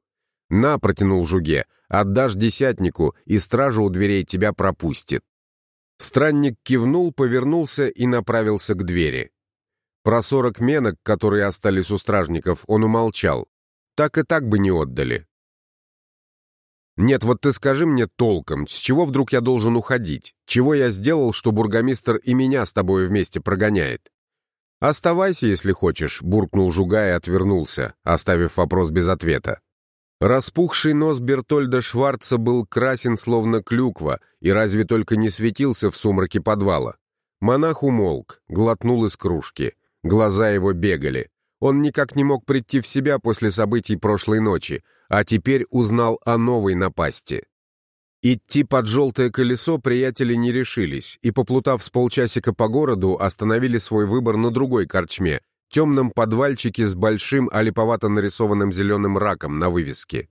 «На», — протянул Жуге, — «отдашь десятнику, и стража у дверей тебя пропустит». Странник кивнул, повернулся и направился к двери. Про сорок менок, которые остались у стражников, он умолчал. Так и так бы не отдали. «Нет, вот ты скажи мне толком, с чего вдруг я должен уходить? Чего я сделал, что бургомистр и меня с тобой вместе прогоняет?» «Оставайся, если хочешь», — буркнул Жуга и отвернулся, оставив вопрос без ответа. Распухший нос Бертольда Шварца был красен, словно клюква, и разве только не светился в сумраке подвала. Монах умолк, глотнул из кружки. Глаза его бегали. Он никак не мог прийти в себя после событий прошлой ночи, а теперь узнал о новой напасти. Идти под желтое колесо приятели не решились, и, поплутав с полчасика по городу, остановили свой выбор на другой корчме, темном подвальчике с большим олиповато нарисованным зеленым раком на вывеске.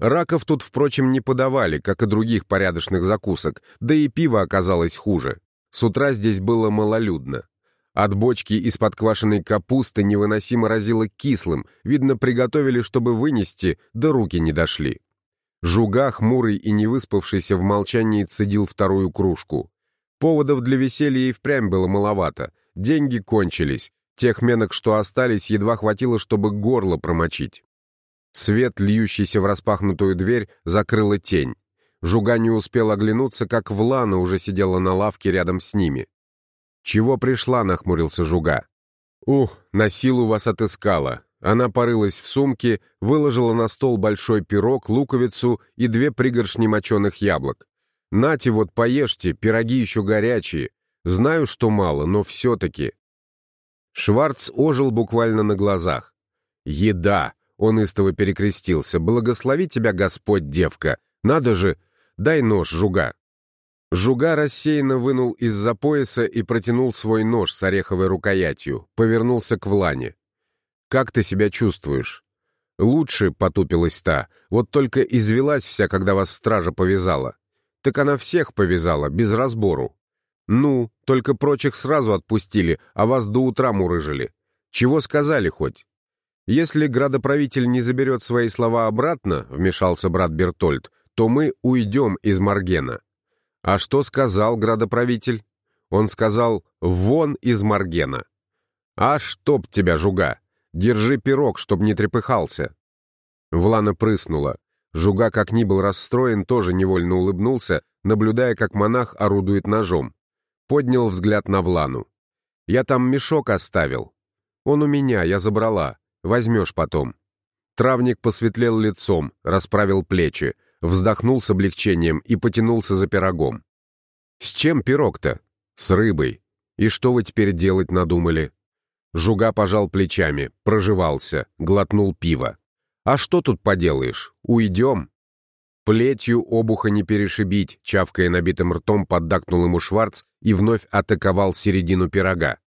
Раков тут, впрочем, не подавали, как и других порядочных закусок, да и пиво оказалось хуже. С утра здесь было малолюдно. От бочки из-под квашеной капусты невыносимо разило кислым, видно, приготовили, чтобы вынести, да руки не дошли. Жуга, хмурый и невыспавшийся в молчании, цедил вторую кружку. Поводов для веселья и впрямь было маловато. Деньги кончились, Тех менок, что остались, едва хватило, чтобы горло промочить. Свет, льющийся в распахнутую дверь, закрыла тень. Жуга не успел оглянуться, как Влана уже сидела на лавке рядом с ними. «Чего пришла?» — нахмурился Жуга. «Ух, на силу вас отыскала». Она порылась в сумке, выложила на стол большой пирог, луковицу и две пригоршни моченых яблок. «Нате вот, поешьте, пироги еще горячие. Знаю, что мало, но все-таки. Шварц ожил буквально на глазах. «Еда!» — он истово перекрестился. «Благослови тебя Господь, девка! Надо же! Дай нож, жуга!» Жуга рассеянно вынул из-за пояса и протянул свой нож с ореховой рукоятью, повернулся к Влане. «Как ты себя чувствуешь?» «Лучше», — потупилась та, — «вот только извелась вся, когда вас стража повязала». «Так она всех повязала, без разбору». «Ну, только прочих сразу отпустили, а вас до утра мурыжили. Чего сказали хоть?» «Если градоправитель не заберет свои слова обратно», — вмешался брат Бертольд, «то мы уйдем из Маргена». «А что сказал градоправитель?» Он сказал «вон из Маргена». «А чтоб тебя, жуга! Держи пирог, чтоб не трепыхался!» Влана прыснула. Жуга, как ни был расстроен, тоже невольно улыбнулся, наблюдая, как монах орудует ножом. Поднял взгляд на Влану. «Я там мешок оставил. Он у меня, я забрала. Возьмешь потом». Травник посветлел лицом, расправил плечи, вздохнул с облегчением и потянулся за пирогом. «С чем пирог-то?» «С рыбой. И что вы теперь делать надумали?» Жуга пожал плечами, проживался, глотнул пиво. «А что тут поделаешь? Уйдем?» Плетью обуха не перешибить, чавкая набитым ртом, поддакнул ему Шварц и вновь атаковал середину пирога.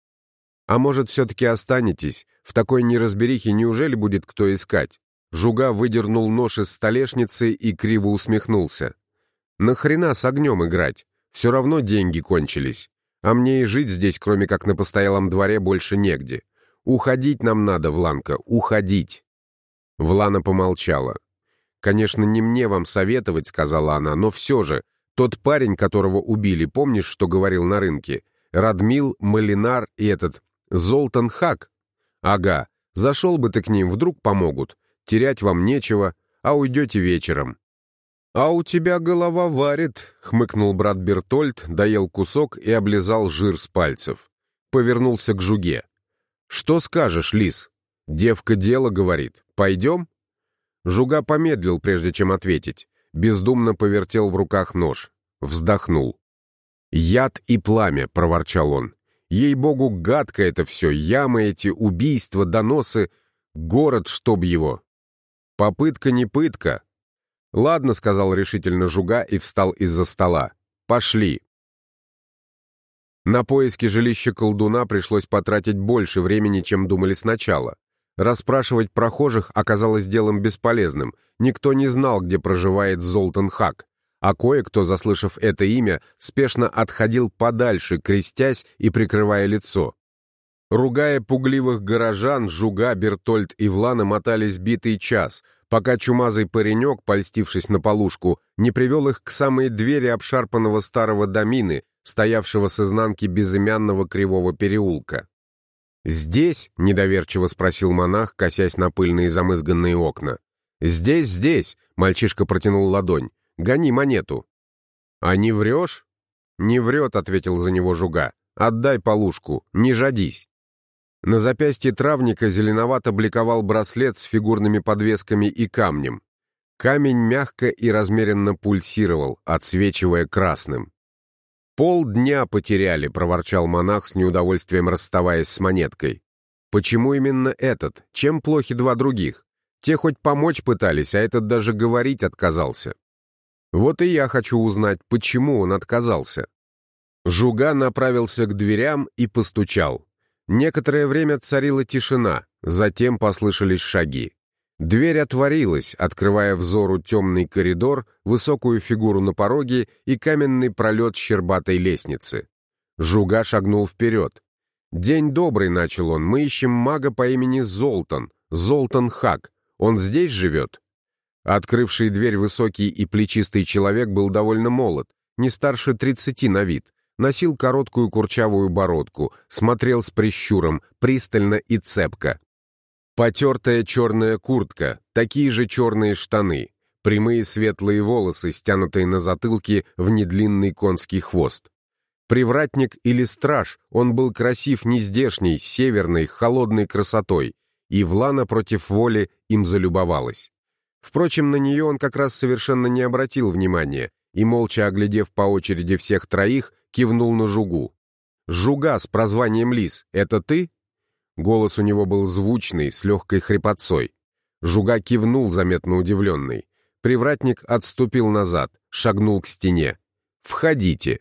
«А может, все-таки останетесь? В такой неразберихе неужели будет кто искать?» Жуга выдернул нож из столешницы и криво усмехнулся. «Нахрена с огнем играть? Все равно деньги кончились. А мне и жить здесь, кроме как на постоялом дворе, больше негде. Уходить нам надо, Вланка, уходить!» Влана помолчала. «Конечно, не мне вам советовать», — сказала она, — «но все же, тот парень, которого убили, помнишь, что говорил на рынке? Радмил, Малинар и этот Золтан Хак. Ага, зашел бы ты к ним, вдруг помогут. Терять вам нечего, а уйдете вечером. «А у тебя голова варит», — хмыкнул брат Бертольд, доел кусок и облизал жир с пальцев. Повернулся к жуге. «Что скажешь, лис?» «Девка дело говорит. Пойдем?» Жуга помедлил, прежде чем ответить. Бездумно повертел в руках нож. Вздохнул. «Яд и пламя», — проворчал он. Ей-богу, гадко это все, ямы эти, убийства, доносы, город, чтоб его. Попытка не пытка. Ладно, сказал решительно Жуга и встал из-за стола. Пошли. На поиски жилища колдуна пришлось потратить больше времени, чем думали сначала. Расспрашивать прохожих оказалось делом бесполезным. Никто не знал, где проживает Золтан Хак а кое-кто, заслышав это имя, спешно отходил подальше, крестясь и прикрывая лицо. Ругая пугливых горожан, Жуга, Бертольд и Влана мотались битый час, пока чумазый паренек, польстившись на полушку, не привел их к самой двери обшарпанного старого домины, стоявшего с изнанки безымянного кривого переулка. «Здесь?» — недоверчиво спросил монах, косясь на пыльные замызганные окна. «Здесь, здесь!» — мальчишка протянул ладонь. Гони монету». «А не врешь?» «Не врет», — ответил за него Жуга. «Отдай полушку, не жадись». На запястье травника зеленовато бликовал браслет с фигурными подвесками и камнем. Камень мягко и размеренно пульсировал, отсвечивая красным. «Полдня потеряли», — проворчал монах с неудовольствием расставаясь с монеткой. «Почему именно этот? Чем плохи два других? Те хоть помочь пытались, а этот даже говорить отказался». Вот и я хочу узнать, почему он отказался. Жуга направился к дверям и постучал. Некоторое время царила тишина, затем послышались шаги. Дверь отворилась, открывая взору темный коридор, высокую фигуру на пороге и каменный пролет щербатой лестницы. Жуга шагнул вперед. «День добрый», — начал он, — «мы ищем мага по имени Золтан, Золтан Хак. Он здесь живет?» Открывший дверь высокий и плечистый человек был довольно молод, не старше тридцати на вид, носил короткую курчавую бородку, смотрел с прищуром, пристально и цепко. Потертая черная куртка, такие же черные штаны, прямые светлые волосы, стянутые на затылке в недлинный конский хвост. Привратник или страж, он был красив нездешней, северной, холодной красотой, и Влана против воли им залюбовалась. Впрочем, на нее он как раз совершенно не обратил внимания и, молча оглядев по очереди всех троих, кивнул на Жугу. «Жуга с прозванием Лис, это ты?» Голос у него был звучный, с легкой хрипотцой. Жуга кивнул, заметно удивленный. Привратник отступил назад, шагнул к стене. Входите».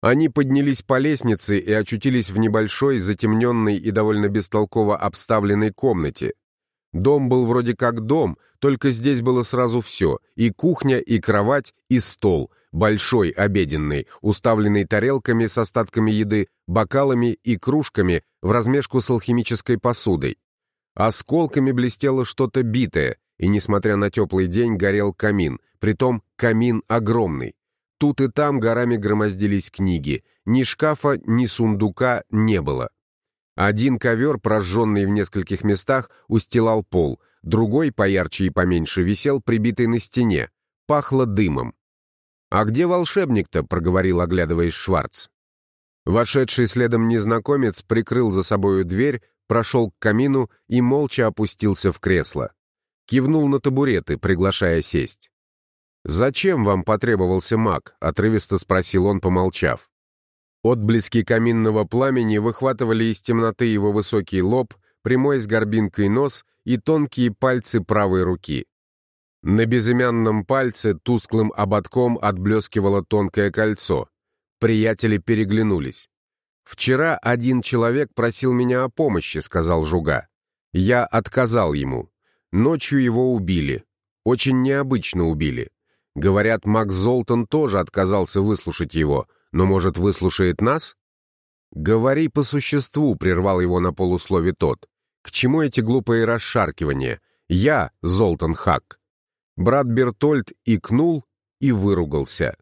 Они поднялись по лестнице и очутились в небольшой, затемненной и довольно бестолково обставленной комнате. Дом был вроде как дом, только здесь было сразу все — и кухня, и кровать, и стол, большой, обеденный, уставленный тарелками с остатками еды, бокалами и кружками в размешку с алхимической посудой. Осколками блестело что-то битое, и, несмотря на теплый день, горел камин, притом камин огромный. Тут и там горами громоздились книги. Ни шкафа, ни сундука не было. Один ковер, прожженный в нескольких местах, устилал пол, другой, поярче и поменьше, висел прибитый на стене. Пахло дымом. «А где волшебник-то?» — проговорил, оглядываясь Шварц. Вошедший следом незнакомец прикрыл за собою дверь, прошел к камину и молча опустился в кресло. Кивнул на табуреты, приглашая сесть. «Зачем вам потребовался маг?» — отрывисто спросил он, помолчав. Отблески каминного пламени выхватывали из темноты его высокий лоб, прямой с горбинкой нос и тонкие пальцы правой руки. На безымянном пальце тусклым ободком отблескивало тонкое кольцо. Приятели переглянулись. «Вчера один человек просил меня о помощи», — сказал Жуга. Я отказал ему. Ночью его убили. Очень необычно убили. Говорят, Макс Золтан тоже отказался выслушать его, но, может, выслушает нас? «Говори по существу», — прервал его на полуслове тот. «К чему эти глупые расшаркивания? Я Золтан Хак». Брат Бертольд икнул и выругался.